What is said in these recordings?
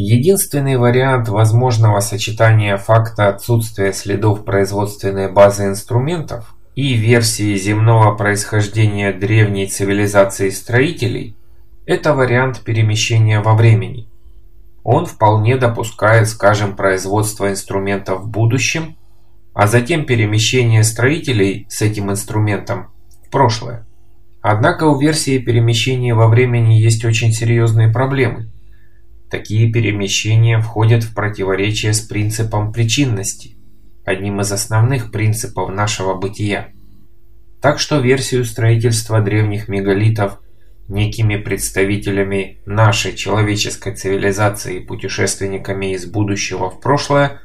Единственный вариант возможного сочетания факта отсутствия следов производственной базы инструментов и версии земного происхождения древней цивилизации строителей – это вариант перемещения во времени. Он вполне допускает, скажем, производство инструментов в будущем, а затем перемещение строителей с этим инструментом в прошлое. Однако у версии перемещения во времени есть очень серьезные проблемы – Такие перемещения входят в противоречие с принципом причинности, одним из основных принципов нашего бытия. Так что версию строительства древних мегалитов некими представителями нашей человеческой цивилизации путешественниками из будущего в прошлое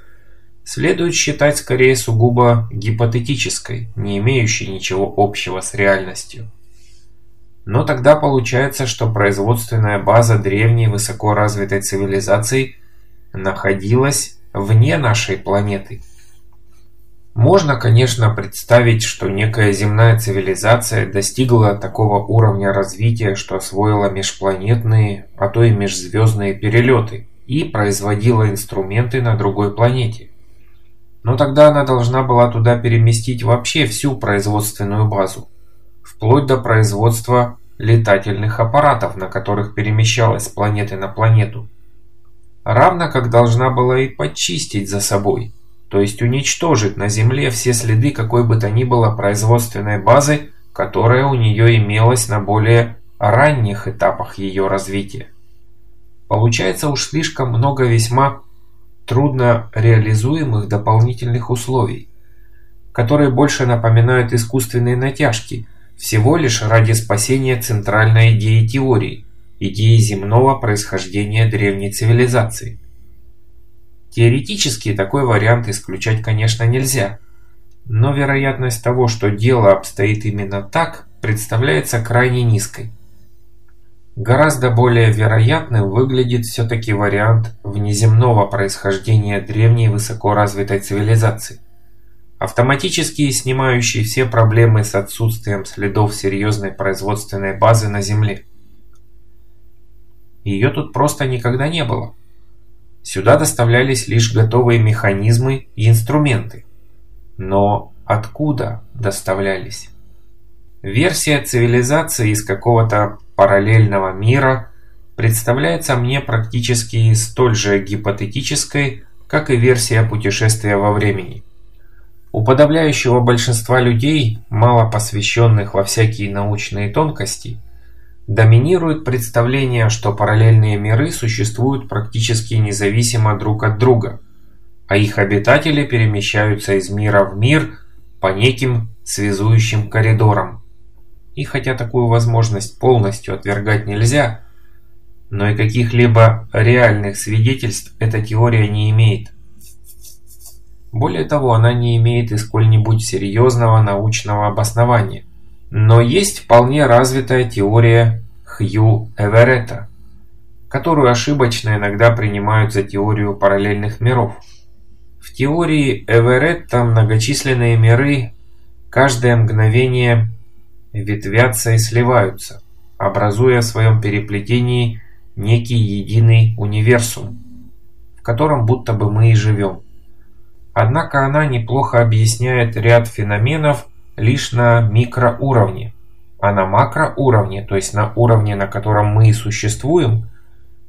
следует считать скорее сугубо гипотетической, не имеющей ничего общего с реальностью. Но тогда получается, что производственная база древней высокоразвитой цивилизации находилась вне нашей планеты. Можно, конечно, представить, что некая земная цивилизация достигла такого уровня развития, что освоила межпланетные, а то и межзвездные перелеты и производила инструменты на другой планете. Но тогда она должна была туда переместить вообще всю производственную базу вплоть до производства летательных аппаратов, на которых перемещалась с планеты на планету. Равно как должна была и почистить за собой, то есть уничтожить на Земле все следы какой бы то ни было производственной базы, которая у нее имелась на более ранних этапах ее развития. Получается уж слишком много весьма трудно реализуемых дополнительных условий, которые больше напоминают искусственные натяжки – всего лишь ради спасения центральной идеи теории, идеи земного происхождения древней цивилизации. Теоретически такой вариант исключать, конечно, нельзя, но вероятность того, что дело обстоит именно так, представляется крайне низкой. Гораздо более вероятным выглядит все-таки вариант внеземного происхождения древней высокоразвитой цивилизации автоматически снимающий все проблемы с отсутствием следов серьезной производственной базы на Земле. Ее тут просто никогда не было. Сюда доставлялись лишь готовые механизмы и инструменты. Но откуда доставлялись? Версия цивилизации из какого-то параллельного мира представляется мне практически столь же гипотетической, как и версия путешествия во времени. У подавляющего большинства людей, мало посвященных во всякие научные тонкости, доминирует представление, что параллельные миры существуют практически независимо друг от друга, а их обитатели перемещаются из мира в мир по неким связующим коридорам. И хотя такую возможность полностью отвергать нельзя, но и каких-либо реальных свидетельств эта теория не имеет. Более того, она не имеет и сколь-нибудь серьезного научного обоснования. Но есть вполне развитая теория Хью Эверетта, которую ошибочно иногда принимают за теорию параллельных миров. В теории Эверетта многочисленные миры каждое мгновение ветвятся и сливаются, образуя в своем переплетении некий единый универсум, в котором будто бы мы и живем. Однако она неплохо объясняет ряд феноменов лишь на микроуровне. А на макроуровне, то есть на уровне, на котором мы и существуем,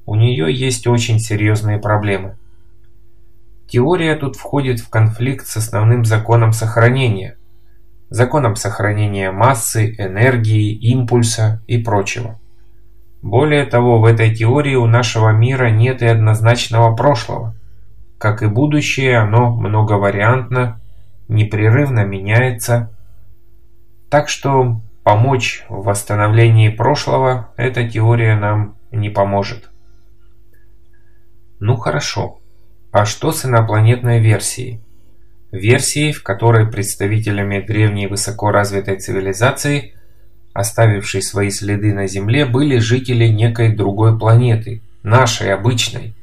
у нее есть очень серьезные проблемы. Теория тут входит в конфликт с основным законом сохранения. Законом сохранения массы, энергии, импульса и прочего. Более того, в этой теории у нашего мира нет и однозначного прошлого – как и будущее, оно многовариантно, непрерывно меняется. Так что помочь в восстановлении прошлого эта теория нам не поможет. Ну хорошо. А что с инопланетной версией? Версией, в которой представителями древней высокоразвитой цивилизации, оставившей свои следы на Земле, были жители некой другой планеты, нашей обычной,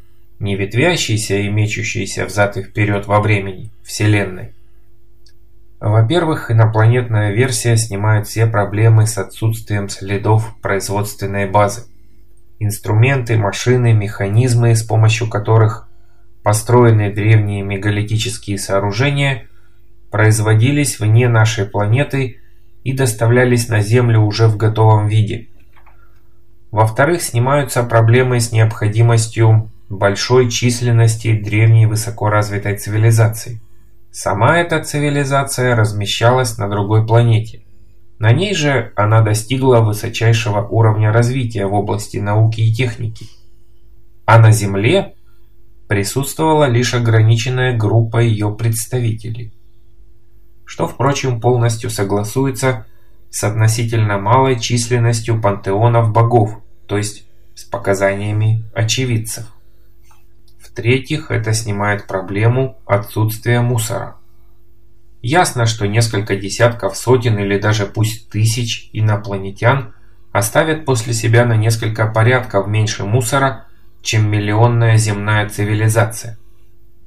не ветвящейся и мечущейся взад и вперед во времени, Вселенной. Во-первых, инопланетная версия снимает все проблемы с отсутствием следов производственной базы. инструменты, машины, механизмы, с помощью которых построены древние мегалитические сооружения, производились вне нашей планеты и доставлялись на Землю уже в готовом виде. Во-вторых, снимаются проблемы с необходимостью большой численности древней высокоразвитой цивилизации. Сама эта цивилизация размещалась на другой планете. На ней же она достигла высочайшего уровня развития в области науки и техники. А на Земле присутствовала лишь ограниченная группа ее представителей. Что, впрочем, полностью согласуется с относительно малой численностью пантеонов богов, то есть с показаниями очевидцев. В-третьих, это снимает проблему отсутствия мусора. Ясно, что несколько десятков сотен или даже пусть тысяч инопланетян оставят после себя на несколько порядков меньше мусора, чем миллионная земная цивилизация.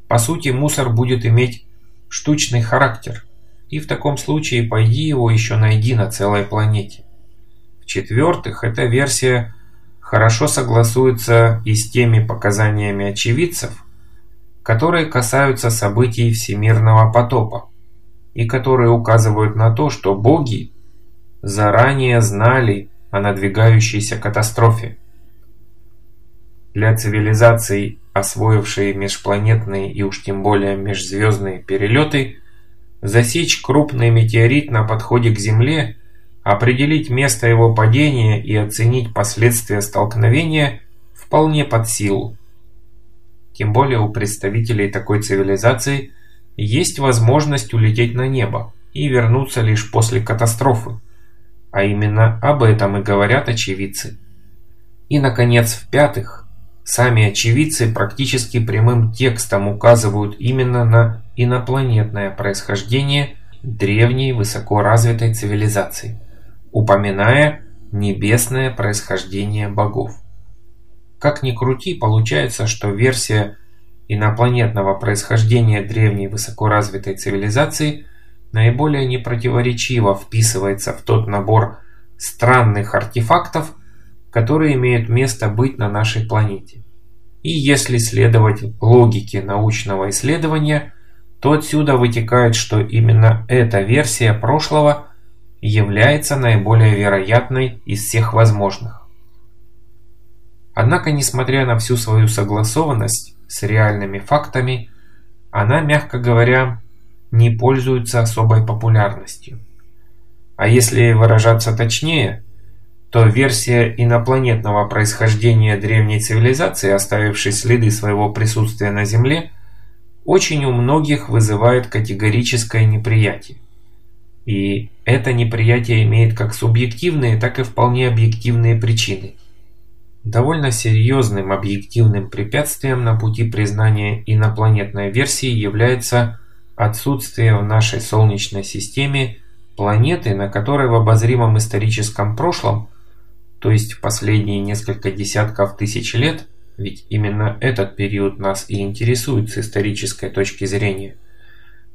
По сути, мусор будет иметь штучный характер, и в таком случае пойди его еще найди на целой планете. В-четвертых, эта версия хорошо согласуется и с теми показаниями очевидцев, которые касаются событий всемирного потопа и которые указывают на то, что боги заранее знали о надвигающейся катастрофе. Для цивилизаций, освоившей межпланетные и уж тем более межзвездные перелеты, засечь крупный метеорит на подходе к Земле, определить место его падения и оценить последствия столкновения вполне под силу. Тем более у представителей такой цивилизации – есть возможность улететь на небо и вернуться лишь после катастрофы. А именно об этом и говорят очевидцы. И, наконец, в-пятых, сами очевидцы практически прямым текстом указывают именно на инопланетное происхождение древней высокоразвитой цивилизации, упоминая небесное происхождение богов. Как ни крути, получается, что версия инопланетного происхождения древней высокоразвитой цивилизации наиболее непротиворечиво вписывается в тот набор странных артефактов, которые имеют место быть на нашей планете. И если следовать логике научного исследования, то отсюда вытекает, что именно эта версия прошлого является наиболее вероятной из всех возможных. Однако, несмотря на всю свою согласованность, с реальными фактами, она, мягко говоря, не пользуется особой популярностью. А если выражаться точнее, то версия инопланетного происхождения древней цивилизации, оставившей следы своего присутствия на Земле, очень у многих вызывает категорическое неприятие. И это неприятие имеет как субъективные, так и вполне объективные причины – Довольно серьезным объективным препятствием на пути признания инопланетной версии является отсутствие в нашей Солнечной системе планеты, на которой в обозримом историческом прошлом, то есть последние несколько десятков тысяч лет, ведь именно этот период нас и интересует с исторической точки зрения,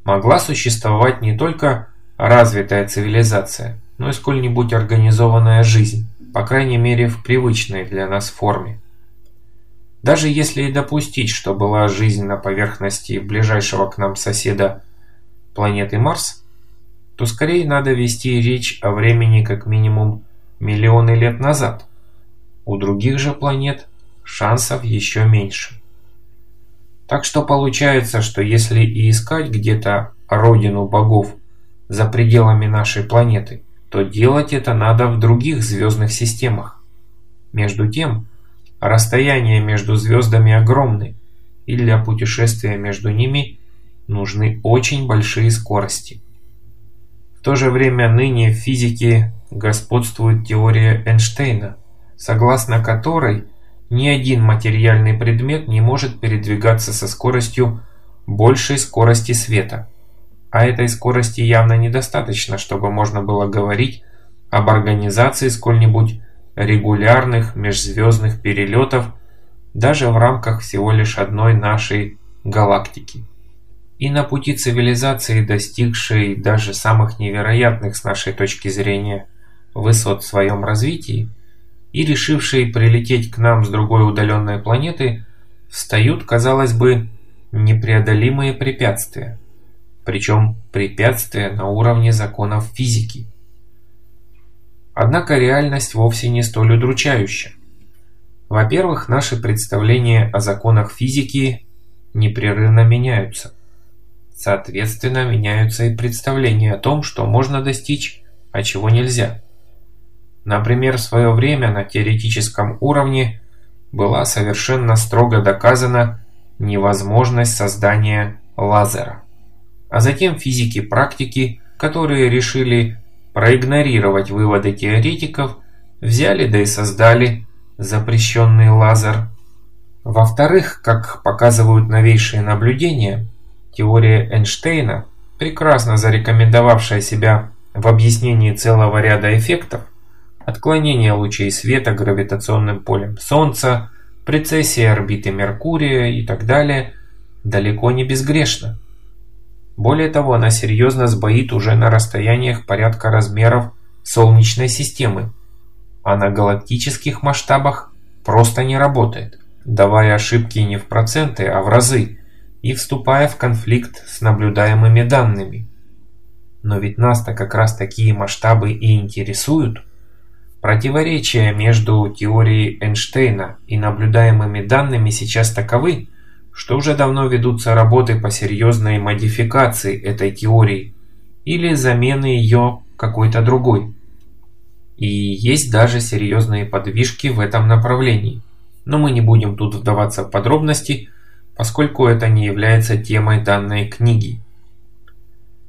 могла существовать не только развитая цивилизация, но и сколь-нибудь организованная жизнь по крайней мере в привычной для нас форме. Даже если и допустить, что была жизнь на поверхности ближайшего к нам соседа планеты Марс, то скорее надо вести речь о времени как минимум миллионы лет назад. У других же планет шансов еще меньше. Так что получается, что если и искать где-то родину богов за пределами нашей планеты – то делать это надо в других звездных системах. Между тем, расстояния между звездами огромны, и для путешествия между ними нужны очень большие скорости. В то же время ныне в физике господствует теория Эйнштейна, согласно которой ни один материальный предмет не может передвигаться со скоростью большей скорости света – а этой скорости явно недостаточно, чтобы можно было говорить об организации сколь-нибудь регулярных межзвездных перелетов даже в рамках всего лишь одной нашей галактики. И на пути цивилизации, достигшей даже самых невероятных с нашей точки зрения высот в своем развитии, и решивший прилететь к нам с другой удаленной планеты, встают, казалось бы, непреодолимые препятствия. Причем препятствия на уровне законов физики. Однако реальность вовсе не столь удручающая. Во-первых, наши представления о законах физики непрерывно меняются. Соответственно, меняются и представления о том, что можно достичь, а чего нельзя. Например, в свое время на теоретическом уровне была совершенно строго доказана невозможность создания лазера. А затем физики-практики, которые решили проигнорировать выводы теоретиков, взяли да и создали запрещенный лазер. Во-вторых, как показывают новейшие наблюдения, теория Эйнштейна, прекрасно зарекомендовавшая себя в объяснении целого ряда эффектов, отклонение лучей света гравитационным полем Солнца, прецессия орбиты Меркурия и так далее, далеко не безгрешна. Более того, она серьезно сбоит уже на расстояниях порядка размеров Солнечной системы, а на галактических масштабах просто не работает, давая ошибки не в проценты, а в разы, и вступая в конфликт с наблюдаемыми данными. Но ведь нас-то как раз такие масштабы и интересуют. Противоречия между теорией Эйнштейна и наблюдаемыми данными сейчас таковы, что уже давно ведутся работы по серьезной модификации этой теории или замены ее какой-то другой. И есть даже серьезные подвижки в этом направлении. Но мы не будем тут вдаваться в подробности, поскольку это не является темой данной книги.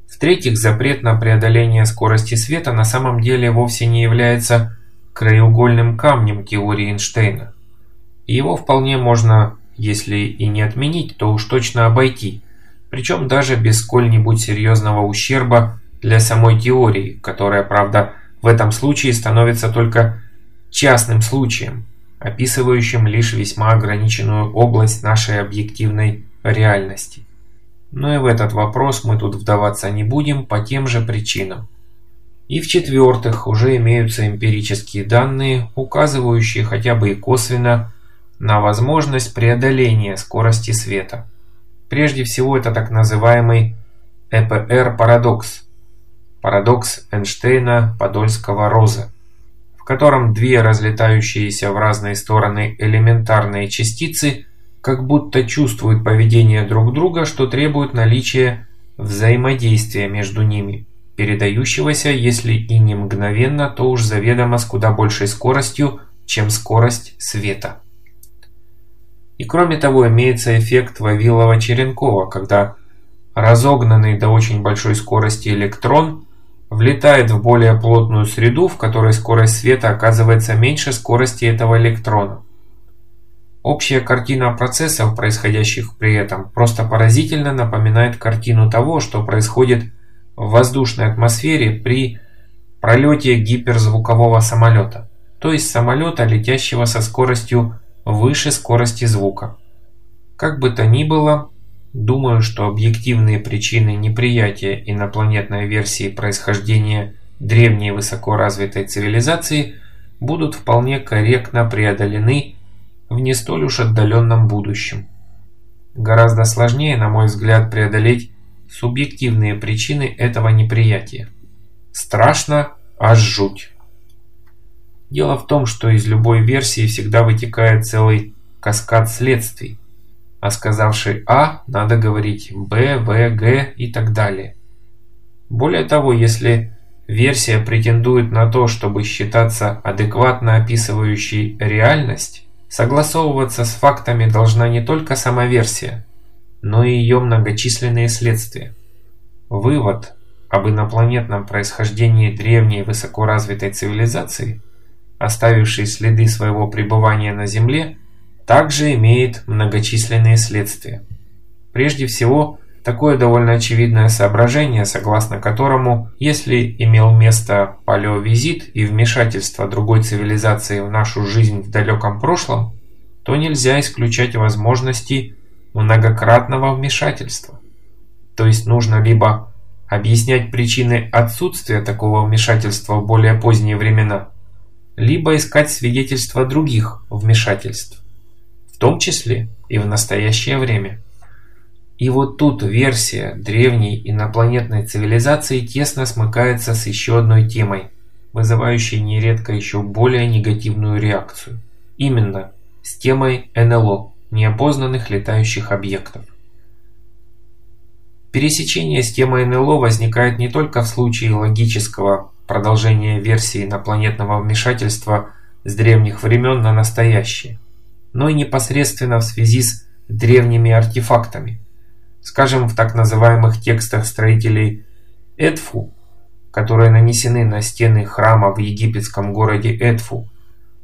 В-третьих, запрет на преодоление скорости света на самом деле вовсе не является краеугольным камнем теории Эйнштейна. Его вполне можно если и не отменить, то уж точно обойти, причем даже без сколь-нибудь серьезного ущерба для самой теории, которая, правда, в этом случае становится только частным случаем, описывающим лишь весьма ограниченную область нашей объективной реальности. Но и в этот вопрос мы тут вдаваться не будем по тем же причинам. И в-четвертых, уже имеются эмпирические данные, указывающие хотя бы и косвенно на возможность преодоления скорости света. Прежде всего это так называемый ЭПР-парадокс, парадокс Эйнштейна-Подольского-Роза, в котором две разлетающиеся в разные стороны элементарные частицы как будто чувствуют поведение друг друга, что требует наличия взаимодействия между ними, передающегося, если и не мгновенно, то уж заведомо с куда большей скоростью, чем скорость света. И кроме того имеется эффект Вавилова-Черенкова, когда разогнанный до очень большой скорости электрон влетает в более плотную среду, в которой скорость света оказывается меньше скорости этого электрона. Общая картина процессов, происходящих при этом, просто поразительно напоминает картину того, что происходит в воздушной атмосфере при пролете гиперзвукового самолета, то есть самолета, летящего со скоростью выше скорости звука. Как бы то ни было, думаю, что объективные причины неприятия инопланетной версии происхождения древней высокоразвитой цивилизации будут вполне корректно преодолены в не столь уж отдаленном будущем. Гораздо сложнее, на мой взгляд, преодолеть субъективные причины этого неприятия. Страшно, аж жуть. Дело в том, что из любой версии всегда вытекает целый каскад следствий. А сказавший А, надо говорить Б, В, Г и так далее. Более того, если версия претендует на то, чтобы считаться адекватно описывающей реальность, согласовываться с фактами должна не только сама версия, но и ее многочисленные следствия. Вывод об инопланетном происхождении древней высокоразвитой цивилизации – оставивший следы своего пребывания на Земле, также имеет многочисленные следствия. Прежде всего, такое довольно очевидное соображение, согласно которому, если имел место палеовизит и вмешательство другой цивилизации в нашу жизнь в далеком прошлом, то нельзя исключать возможности многократного вмешательства. То есть нужно либо объяснять причины отсутствия такого вмешательства в более поздние времена – либо искать свидетельства других вмешательств, в том числе и в настоящее время. И вот тут версия древней инопланетной цивилизации тесно смыкается с еще одной темой, вызывающей нередко еще более негативную реакцию. Именно с темой НЛО, неопознанных летающих объектов. Пересечение с темой НЛО возникает не только в случае логического продолжения версии инопланетного вмешательства с древних времен на настоящее, но и непосредственно в связи с древними артефактами. Скажем, в так называемых текстах строителей Эдфу, которые нанесены на стены храма в египетском городе Эдфу,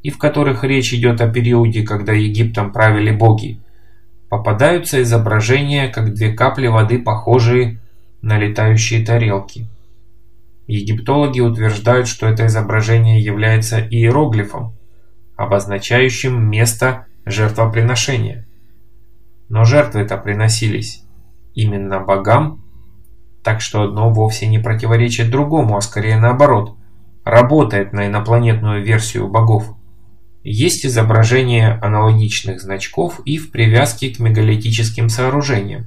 и в которых речь идет о периоде, когда Египтом правили боги, попадаются изображения, как две капли воды, похожие на летающие тарелки. Египтологи утверждают, что это изображение является иероглифом, обозначающим место жертвоприношения. Но жертвы-то приносились именно богам, так что одно вовсе не противоречит другому, а скорее наоборот, работает на инопланетную версию богов. Есть изображения аналогичных значков и в привязке к мегалитическим сооружениям.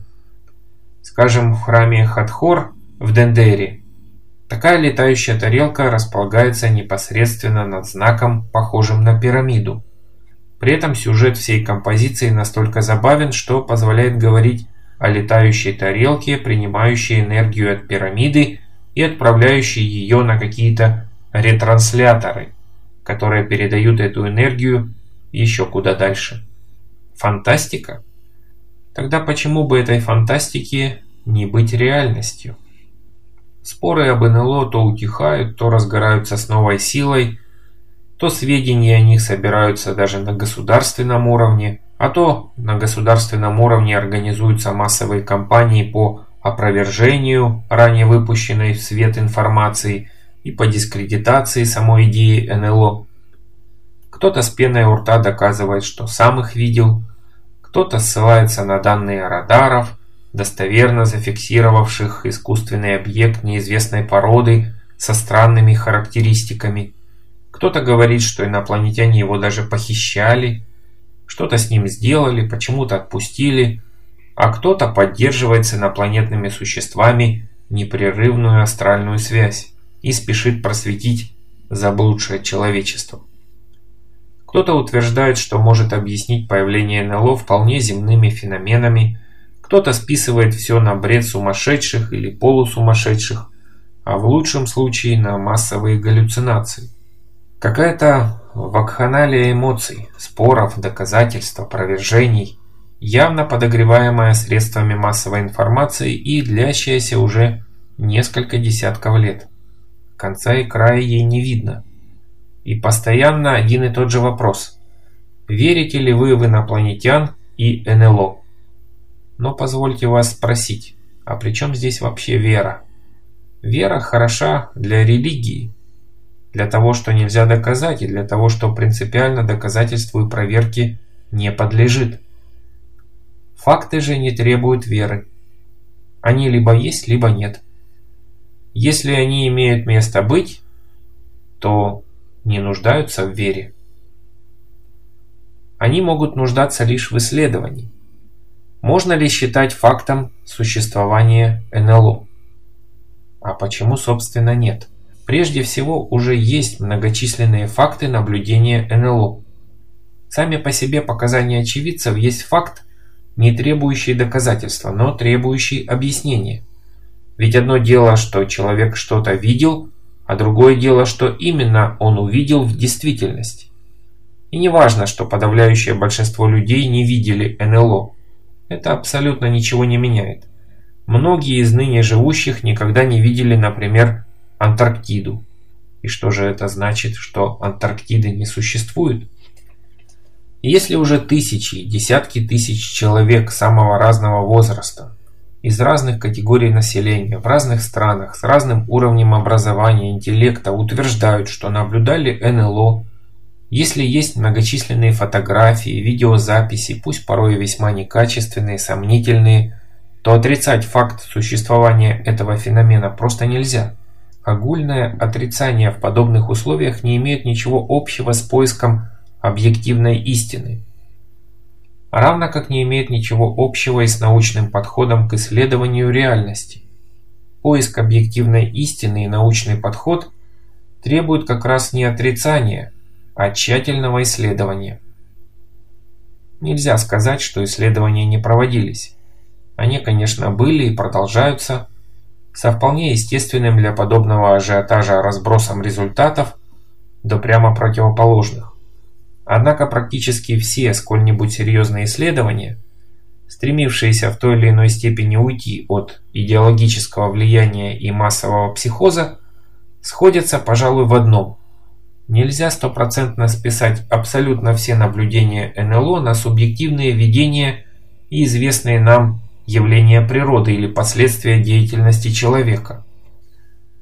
Скажем, в храме Хатхор в Дендере такая летающая тарелка располагается непосредственно над знаком, похожим на пирамиду. При этом сюжет всей композиции настолько забавен, что позволяет говорить о летающей тарелке, принимающей энергию от пирамиды и отправляющей ее на какие-то ретрансляторы – которые передают эту энергию еще куда дальше. Фантастика? Тогда почему бы этой фантастике не быть реальностью? Споры об НЛО то утихают, то разгораются с новой силой, то сведения о них собираются даже на государственном уровне, а то на государственном уровне организуются массовые кампании по опровержению ранее выпущенной в свет информации – и по дискредитации самой идеи НЛО. Кто-то с пеной у рта доказывает, что сам их видел, кто-то ссылается на данные радаров, достоверно зафиксировавших искусственный объект неизвестной породы со странными характеристиками. Кто-то говорит, что инопланетяне его даже похищали, что-то с ним сделали, почему-то отпустили, а кто-то поддерживает с инопланетными существами непрерывную астральную связь и спешит просветить заблудшее человечество. Кто-то утверждает, что может объяснить появление НЛО вполне земными феноменами, кто-то списывает все на бред сумасшедших или полусумасшедших, а в лучшем случае на массовые галлюцинации. Какая-то вакханалия эмоций, споров, доказательств, опровержений, явно подогреваемая средствами массовой информации и длящаяся уже несколько десятков лет. Конца и края ей не видно. И постоянно один и тот же вопрос. Верите ли вы в инопланетян и НЛО? Но позвольте вас спросить, а при чем здесь вообще вера? Вера хороша для религии, для того, что нельзя доказать, и для того, что принципиально доказательству и проверке не подлежит. Факты же не требуют веры. Они либо есть, либо нет. Если они имеют место быть, то не нуждаются в вере. Они могут нуждаться лишь в исследовании. Можно ли считать фактом существование НЛО? А почему, собственно, нет? Прежде всего, уже есть многочисленные факты наблюдения НЛО. Сами по себе показания очевидцев есть факт, не требующий доказательства, но требующий объяснения. Ведь одно дело, что человек что-то видел, а другое дело, что именно он увидел в действительности. И не важно, что подавляющее большинство людей не видели НЛО. Это абсолютно ничего не меняет. Многие из ныне живущих никогда не видели, например, Антарктиду. И что же это значит, что Антарктиды не существует? Если уже тысячи, десятки тысяч человек самого разного возраста из разных категорий населения, в разных странах, с разным уровнем образования, интеллекта утверждают, что наблюдали НЛО. Если есть многочисленные фотографии, видеозаписи, пусть порой весьма некачественные, сомнительные, то отрицать факт существования этого феномена просто нельзя. Огульное отрицание в подобных условиях не имеет ничего общего с поиском объективной истины, равно как не имеет ничего общего и с научным подходом к исследованию реальности. Поиск объективной истины и научный подход требуют как раз не отрицания, а тщательного исследования. Нельзя сказать, что исследования не проводились. Они, конечно, были и продолжаются, со вполне естественным для подобного ажиотажа разбросом результатов до прямо противоположных. Однако практически все сколь-нибудь серьезные исследования, стремившиеся в той или иной степени уйти от идеологического влияния и массового психоза, сходятся, пожалуй, в одном. Нельзя стопроцентно списать абсолютно все наблюдения НЛО на субъективные видения и известные нам явления природы или последствия деятельности человека.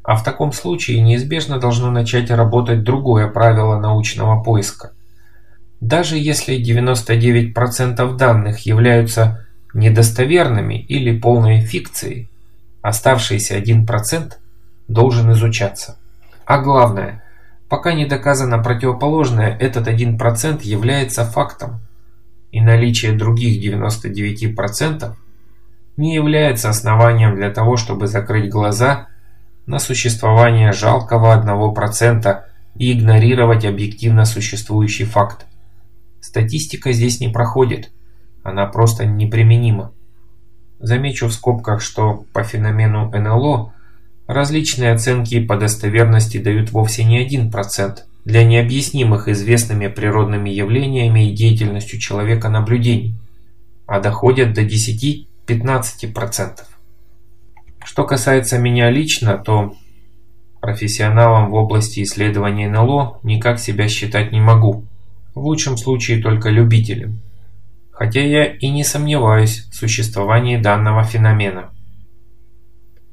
А в таком случае неизбежно должно начать работать другое правило научного поиска. Даже если 99% данных являются недостоверными или полной фикцией, оставшийся 1% должен изучаться. А главное, пока не доказано противоположное, этот 1% является фактом, и наличие других 99% не является основанием для того, чтобы закрыть глаза на существование жалкого 1% и игнорировать объективно существующий факт. Статистика здесь не проходит, она просто неприменима. Замечу в скобках, что по феномену НЛО различные оценки по достоверности дают вовсе не 1% для необъяснимых известными природными явлениями и деятельностью человека наблюдений, а доходят до 10 15%. Что касается меня лично, то профессионалом в области исследования НЛО никак себя считать не могу. В лучшем случае только любителем. Хотя я и не сомневаюсь в существовании данного феномена.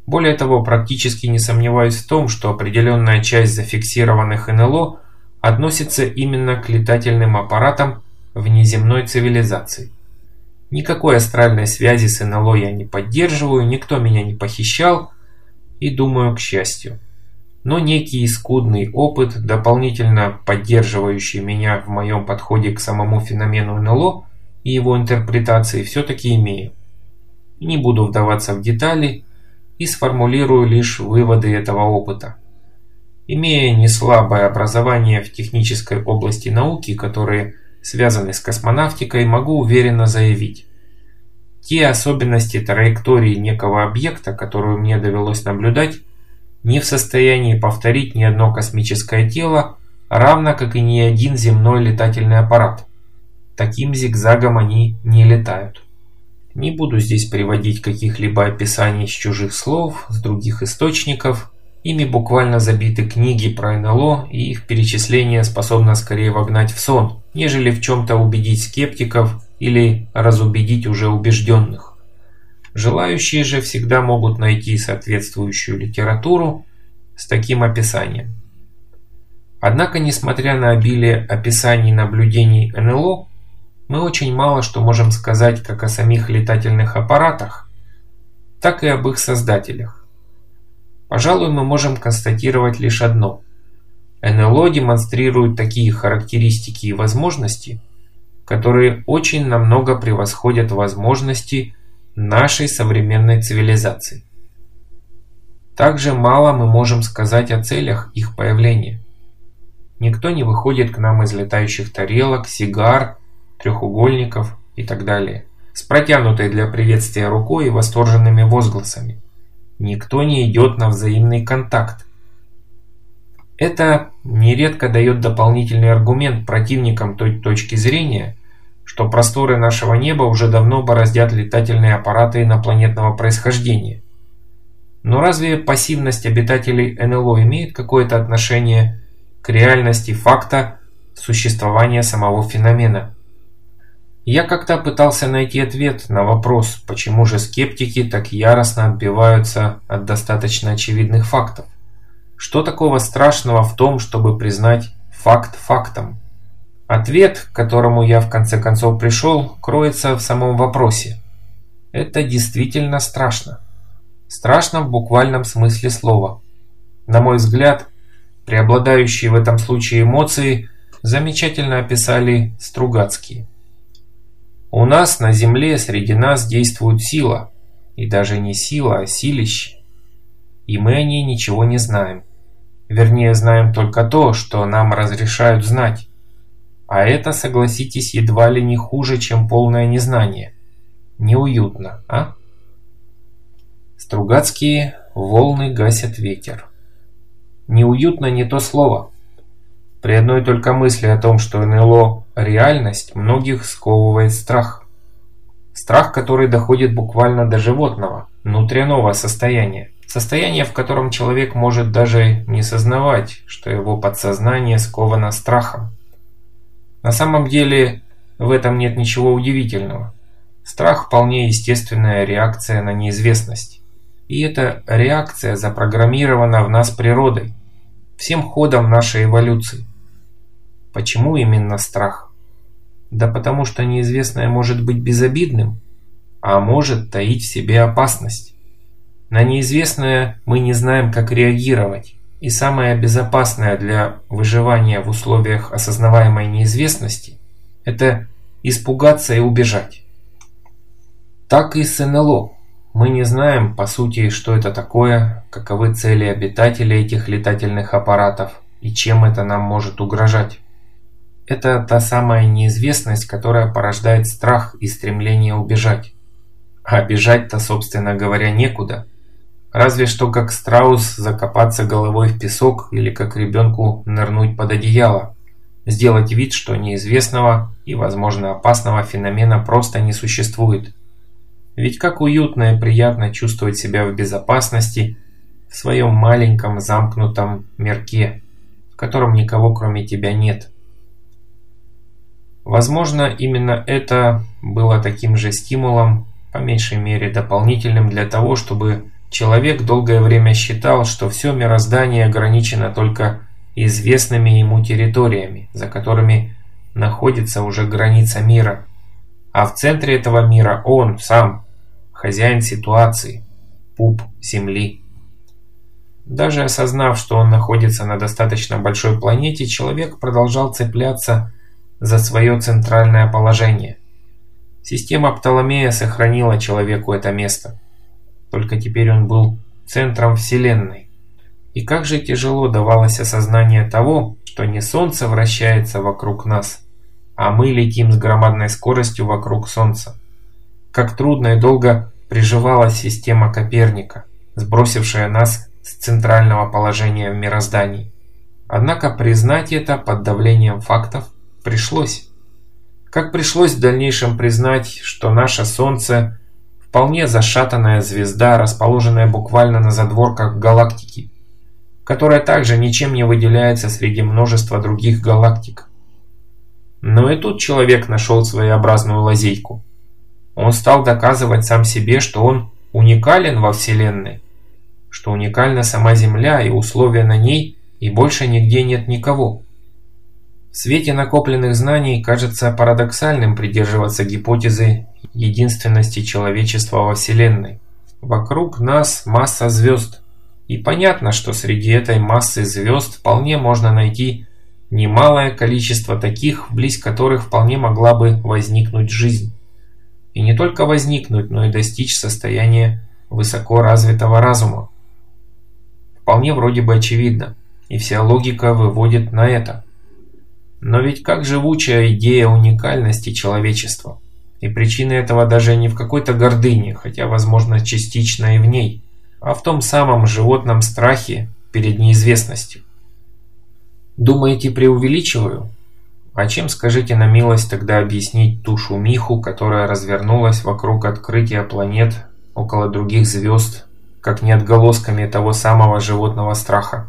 Более того, практически не сомневаюсь в том, что определенная часть зафиксированных НЛО относится именно к летательным аппаратам внеземной цивилизации. Никакой астральной связи с НЛО я не поддерживаю, никто меня не похищал и думаю, к счастью. Но некий скудный опыт, дополнительно поддерживающий меня в моем подходе к самому феномену НЛО и его интерпретации, все-таки имею. Не буду вдаваться в детали и сформулирую лишь выводы этого опыта. Имея неслабое образование в технической области науки, которые связанный с космонавтикой, могу уверенно заявить. Те особенности траектории некого объекта, которую мне довелось наблюдать, не в состоянии повторить ни одно космическое тело, равно как и ни один земной летательный аппарат. Таким зигзагом они не летают. Не буду здесь приводить каких-либо описаний с чужих слов, с других источников, Ими буквально забиты книги про НЛО, и их перечисление способно скорее вогнать в сон, нежели в чем-то убедить скептиков или разубедить уже убежденных. Желающие же всегда могут найти соответствующую литературу с таким описанием. Однако, несмотря на обилие описаний наблюдений НЛО, мы очень мало что можем сказать как о самих летательных аппаратах, так и об их создателях. Пожалуй, мы можем констатировать лишь одно. НЛО демонстрирует такие характеристики и возможности, которые очень намного превосходят возможности нашей современной цивилизации. Также мало мы можем сказать о целях их появления. Никто не выходит к нам из летающих тарелок, сигар, треугольников и так далее, с протянутой для приветствия рукой и восторженными возгласами. Никто не идет на взаимный контакт. Это нередко дает дополнительный аргумент противникам той точки зрения, что просторы нашего неба уже давно бороздят летательные аппараты инопланетного происхождения. Но разве пассивность обитателей НЛО имеет какое-то отношение к реальности факта существования самого феномена? Я как-то пытался найти ответ на вопрос, почему же скептики так яростно отбиваются от достаточно очевидных фактов. Что такого страшного в том, чтобы признать факт фактом? Ответ, к которому я в конце концов пришел, кроется в самом вопросе. Это действительно страшно. Страшно в буквальном смысле слова. На мой взгляд, преобладающие в этом случае эмоции замечательно описали Стругацкие. У нас на земле среди нас действует сила, и даже не сила, а силище. И мы о ней ничего не знаем. Вернее, знаем только то, что нам разрешают знать. А это, согласитесь, едва ли не хуже, чем полное незнание. Неуютно, а? Стругацкие волны гасят ветер. Неуютно не то слово. При одной только мысли о том, что НЛО – реальность, многих сковывает страх. Страх, который доходит буквально до животного, внутреннего состояния. Состояние, в котором человек может даже не сознавать, что его подсознание сковано страхом. На самом деле в этом нет ничего удивительного. Страх вполне естественная реакция на неизвестность. И эта реакция запрограммирована в нас природой, всем ходом нашей эволюции. Почему именно страх? Да потому что неизвестное может быть безобидным, а может таить в себе опасность. На неизвестное мы не знаем, как реагировать, и самое безопасное для выживания в условиях осознаваемой неизвестности – это испугаться и убежать. Так и с НЛО. Мы не знаем, по сути, что это такое, каковы цели обитателей этих летательных аппаратов и чем это нам может угрожать. Это та самая неизвестность, которая порождает страх и стремление убежать. А бежать-то, собственно говоря, некуда. Разве что как страус закопаться головой в песок или как ребенку нырнуть под одеяло. Сделать вид, что неизвестного и, возможно, опасного феномена просто не существует. Ведь как уютно и приятно чувствовать себя в безопасности в своем маленьком замкнутом мирке, в котором никого кроме тебя нет. Возможно, именно это было таким же стимулом, по меньшей мере дополнительным для того, чтобы человек долгое время считал, что все мироздание ограничено только известными ему территориями, за которыми находится уже граница мира. А в центре этого мира он сам, хозяин ситуации, пуп земли. Даже осознав, что он находится на достаточно большой планете, человек продолжал цепляться за свое центральное положение. Система Птоломея сохранила человеку это место. Только теперь он был центром Вселенной. И как же тяжело давалось осознание того, что не Солнце вращается вокруг нас, а мы летим с громадной скоростью вокруг Солнца. Как трудно и долго приживалась система Коперника, сбросившая нас с центрального положения в мироздании. Однако признать это под давлением фактов пришлось. Как пришлось в дальнейшем признать, что наше Солнце – вполне зашатанная звезда, расположенная буквально на задворках галактики, которая также ничем не выделяется среди множества других галактик. Но и тут человек нашел своеобразную лазейку – он стал доказывать сам себе, что он уникален во Вселенной, что уникальна сама Земля и условия на ней, и больше нигде нет никого. В свете накопленных знаний кажется парадоксальным придерживаться гипотезы единственности человечества во Вселенной. Вокруг нас масса звезд, и понятно, что среди этой массы звезд вполне можно найти немалое количество таких, вблизь которых вполне могла бы возникнуть жизнь и не только возникнуть, но и достичь состояния высоко развитого разума. Вполне вроде бы очевидно, и вся логика выводит на это. Но ведь как живучая идея уникальности человечества. И причина этого даже не в какой-то гордыне, хотя, возможно, частично и в ней, а в том самом животном страхе перед неизвестностью. Думаете, преувеличиваю? А чем, скажите на милость, тогда объяснить ту шумиху, которая развернулась вокруг открытия планет около других звезд, как не отголосками того самого животного страха?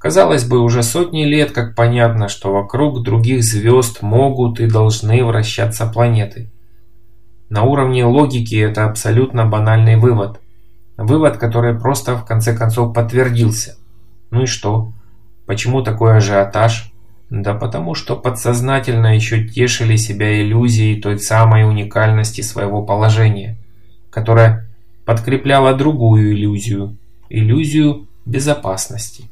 Казалось бы, уже сотни лет как понятно, что вокруг других звезд могут и должны вращаться планеты. На уровне логики это абсолютно банальный вывод. Вывод, который просто в конце концов подтвердился. Ну и что? Почему такой ажиотаж? Да потому что подсознательно еще тешили себя иллюзией той самой уникальности своего положения, которая подкрепляла другую иллюзию, иллюзию безопасности.